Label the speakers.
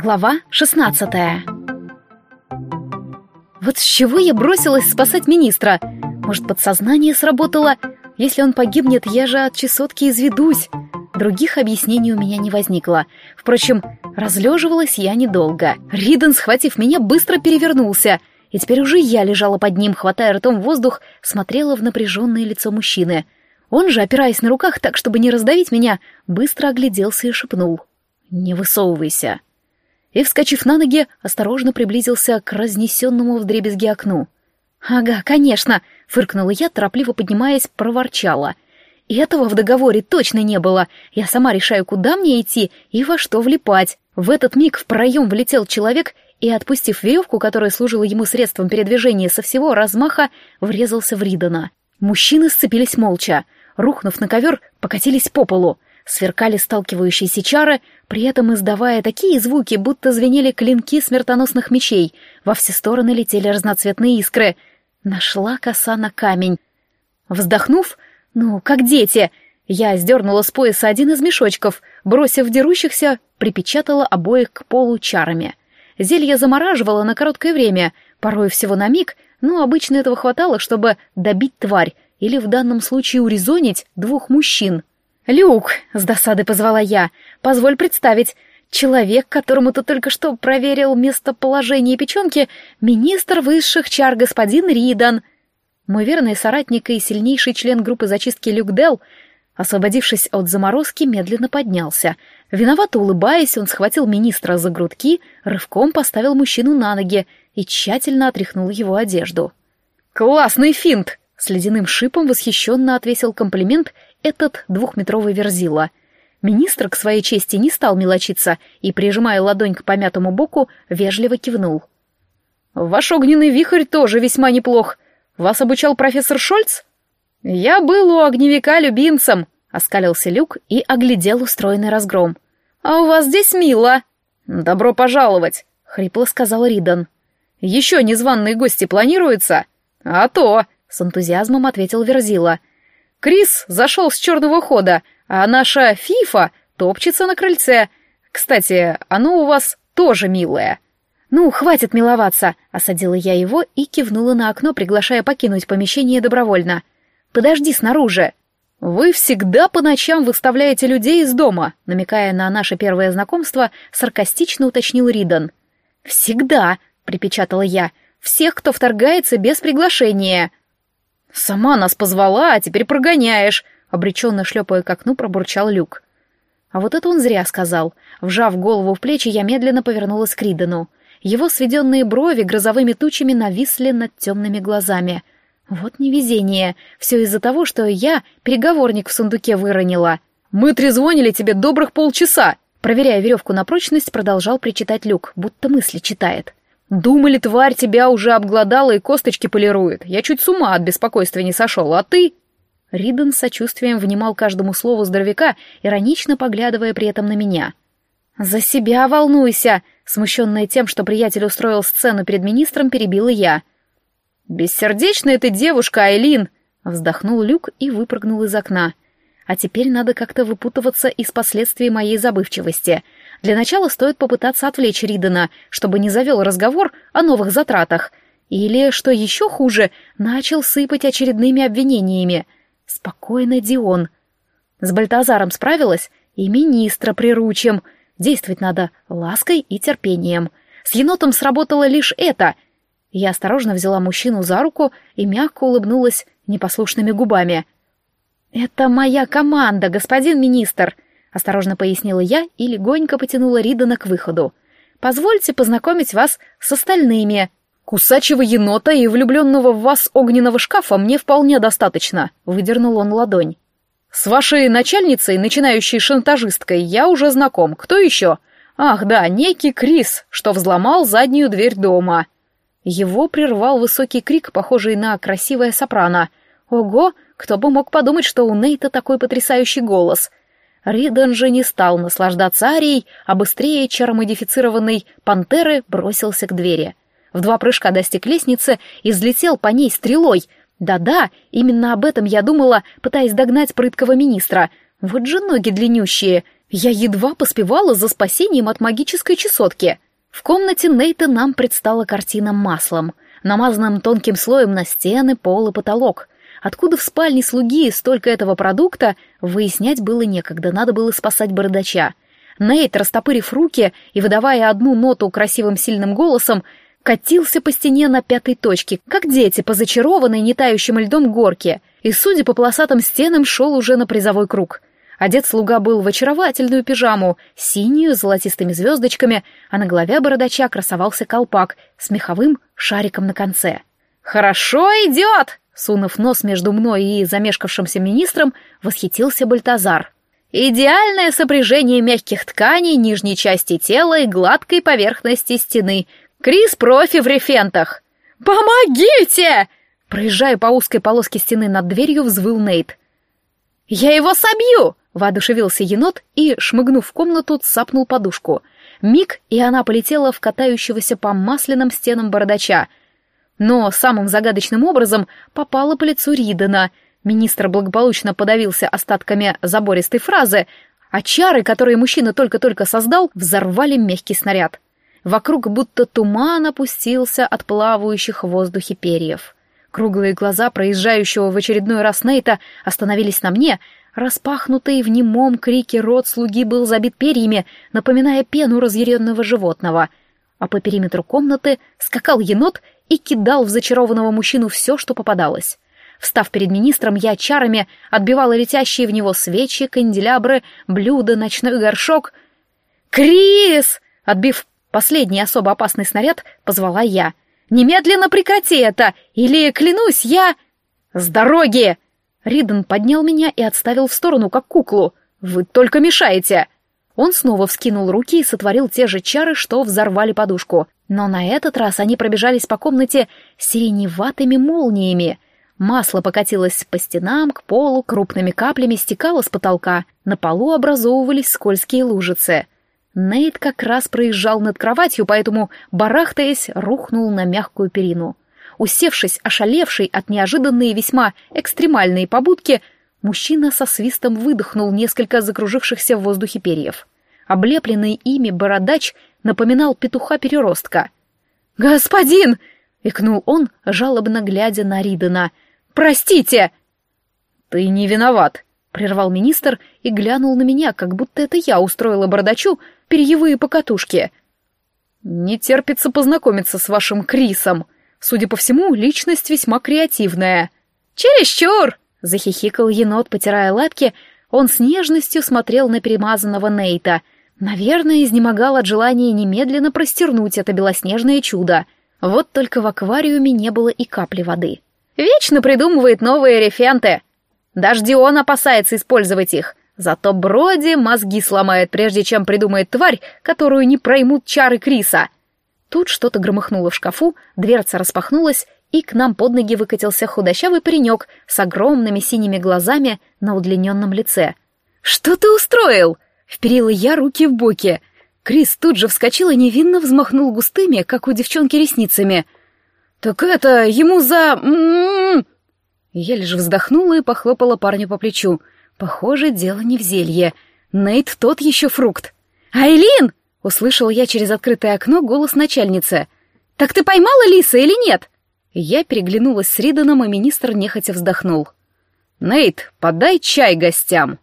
Speaker 1: Глава 16 Вот с чего я бросилась спасать министра? Может, подсознание сработало? Если он погибнет, я же от чесотки изведусь. Других объяснений у меня не возникло. Впрочем, разлеживалась я недолго. Риден, схватив меня, быстро перевернулся. И теперь уже я лежала под ним, хватая ртом воздух, смотрела в напряженное лицо мужчины. Он же, опираясь на руках так, чтобы не раздавить меня, быстро огляделся и шепнул. «Не высовывайся» и, вскочив на ноги, осторожно приблизился к разнесенному вдребезги окну. «Ага, конечно!» — фыркнула я, торопливо поднимаясь, проворчала. И этого в договоре точно не было. Я сама решаю, куда мне идти и во что влипать. В этот миг в проем влетел человек и, отпустив веревку, которая служила ему средством передвижения со всего размаха, врезался в Ридана. Мужчины сцепились молча. Рухнув на ковер, покатились по полу сверкали сталкивающиеся чары, при этом издавая такие звуки, будто звенели клинки смертоносных мечей, во все стороны летели разноцветные искры. Нашла коса на камень. Вздохнув, ну, как дети, я сдернула с пояса один из мешочков, бросив дерущихся, припечатала обоих к полу чарами. Зелье замораживало на короткое время, порой всего на миг, но обычно этого хватало, чтобы добить тварь или в данном случае урезонить двух мужчин. «Люк!» — с досады позвала я. «Позволь представить. Человек, которому ты только что проверил местоположение печенки, министр высших чар господин Ридан». Мой верный соратник и сильнейший член группы зачистки Люк Делл, освободившись от заморозки, медленно поднялся. Виновато улыбаясь, он схватил министра за грудки, рывком поставил мужчину на ноги и тщательно отряхнул его одежду. «Классный финт!» — с ледяным шипом восхищенно отвесил комплимент этот двухметровый верзила. Министр к своей чести не стал мелочиться и, прижимая ладонь к помятому боку, вежливо кивнул. «Ваш огненный вихрь тоже весьма неплох. Вас обучал профессор Шольц?» «Я был у огневика любимцем», — оскалился Люк и оглядел устроенный разгром. «А у вас здесь мило». «Добро пожаловать», — хрипло сказал Ридан. «Еще незваные гости планируются?» «А то», — с энтузиазмом ответил Верзила. Крис зашел с черного хода, а наша Фифа топчется на крыльце. Кстати, оно у вас тоже милое». «Ну, хватит миловаться», — осадила я его и кивнула на окно, приглашая покинуть помещение добровольно. «Подожди снаружи». «Вы всегда по ночам выставляете людей из дома», намекая на наше первое знакомство, саркастично уточнил Ридан. «Всегда», — припечатала я, — «всех, кто вторгается без приглашения». «Сама нас позвала, а теперь прогоняешь», — обреченно шлепая к окну, пробурчал Люк. А вот это он зря сказал. Вжав голову в плечи, я медленно повернулась к Ридену. Его сведенные брови грозовыми тучами нависли над темными глазами. Вот невезение. Все из-за того, что я переговорник в сундуке выронила. «Мы трезвонили тебе добрых полчаса!» Проверяя веревку на прочность, продолжал причитать Люк, будто мысли читает. Думали, тварь тебя уже обглодала и косточки полирует. Я чуть с ума от беспокойства не сошел, а ты...» Риден с сочувствием внимал каждому слову здоровяка, иронично поглядывая при этом на меня. «За себя волнуйся!» Смущенная тем, что приятель устроил сцену перед министром, перебила я. «Бессердечная ты девушка, Айлин!» Вздохнул Люк и выпрыгнул из окна. «А теперь надо как-то выпутываться из последствий моей забывчивости. Для начала стоит попытаться отвлечь Ридена, чтобы не завел разговор о новых затратах. Или, что еще хуже, начал сыпать очередными обвинениями. Спокойно, Дион. С Бальтазаром справилась, и министра приручим. Действовать надо лаской и терпением. С енотом сработало лишь это. Я осторожно взяла мужчину за руку и мягко улыбнулась непослушными губами. «Это моя команда, господин министр!» — осторожно пояснила я и легонько потянула Ридана к выходу. «Позвольте познакомить вас с остальными». «Кусачего енота и влюбленного в вас огненного шкафа мне вполне достаточно», — выдернул он ладонь. «С вашей начальницей, начинающей шантажисткой, я уже знаком. Кто еще? Ах, да, некий Крис, что взломал заднюю дверь дома». Его прервал высокий крик, похожий на красивое сопрано. «Ого, кто бы мог подумать, что у Нейта такой потрясающий голос!» Риден же не стал наслаждаться арией, а быстрее чаромодифицированной пантеры бросился к двери. В два прыжка достиг лестницы и взлетел по ней стрелой. Да-да, именно об этом я думала, пытаясь догнать прыткого министра. Вот же ноги длиннющие. Я едва поспевала за спасением от магической чесотки. В комнате Нейта нам предстала картина маслом, намазанным тонким слоем на стены, пол и потолок. Откуда в спальне слуги столько этого продукта, выяснять было некогда, надо было спасать бородача. Нейт, растопырив руки и выдавая одну ноту красивым сильным голосом, катился по стене на пятой точке, как дети по зачарованной, не тающим льдом горке, и, судя по полосатым стенам, шел уже на призовой круг. Одет слуга был в очаровательную пижаму, синюю, с золотистыми звездочками, а на голове бородача красовался колпак с меховым шариком на конце. «Хорошо идет!» Сунув нос между мной и замешкавшимся министром, восхитился Бальтазар. «Идеальное сопряжение мягких тканей нижней части тела и гладкой поверхности стены, Крис профи в рефентах. «Помогите!» Проезжая по узкой полоске стены над дверью, взвыл Нейт. «Я его собью!» — воодушевился енот и, шмыгнув в комнату, цапнул подушку. Миг, и она полетела в катающегося по масляным стенам бородача. Но самым загадочным образом попала по лицу Ридена. Министр благополучно подавился остатками забористой фразы, а чары, которые мужчина только-только создал, взорвали мягкий снаряд. Вокруг будто туман опустился от плавающих в воздухе перьев. Круглые глаза проезжающего в очередной раз Нейта остановились на мне. Распахнутый в немом крике рот слуги был забит перьями, напоминая пену разъяренного животного. А по периметру комнаты скакал енот и кидал в зачарованного мужчину все, что попадалось. Встав перед министром, я чарами отбивала летящие в него свечи, канделябры, блюда, ночной горшок. «Крис!» Отбив Последний особо опасный снаряд позвала я. «Немедленно прекрати это! Или, клянусь, я...» «С дороги!» Риден поднял меня и отставил в сторону, как куклу. «Вы только мешаете!» Он снова вскинул руки и сотворил те же чары, что взорвали подушку. Но на этот раз они пробежались по комнате сиреневатыми молниями. Масло покатилось по стенам, к полу, крупными каплями стекало с потолка. На полу образовывались скользкие лужицы — Нейт как раз проезжал над кроватью, поэтому, барахтаясь, рухнул на мягкую перину. Усевшись, ошалевший от неожиданной и весьма экстремальной побудки, мужчина со свистом выдохнул несколько закружившихся в воздухе перьев. Облепленный ими бородач напоминал петуха-переростка. «Господин!» — икнул он, жалобно глядя на Ридена. «Простите!» «Ты не виноват!» — прервал министр и глянул на меня, как будто это я устроила бардачу перьевые покатушки. «Не терпится познакомиться с вашим Крисом. Судя по всему, личность весьма креативная». «Чересчур!» — захихикал енот, потирая лапки. Он с нежностью смотрел на перемазанного Нейта. Наверное, изнемогал от желания немедленно простернуть это белоснежное чудо. Вот только в аквариуме не было и капли воды. «Вечно придумывает новые рефенты!» Даже Дион опасается использовать их. Зато Броди мозги сломает, прежде чем придумает тварь, которую не проймут чары Криса. Тут что-то громыхнуло в шкафу, дверца распахнулась, и к нам под ноги выкатился худощавый паренек с огромными синими глазами на удлиненном лице. «Что ты устроил?» — вперила я руки в боки. Крис тут же вскочил и невинно взмахнул густыми, как у девчонки, ресницами. «Так это, ему за... М-м-м!» Я лишь вздохнула и похлопала парню по плечу — Похоже, дело не в зелье. Нейт тот еще фрукт. «Айлин!» — услышал я через открытое окно голос начальницы. «Так ты поймала лиса или нет?» Я переглянулась с Риданом, и министр нехотя вздохнул. «Нейт, подай чай гостям!»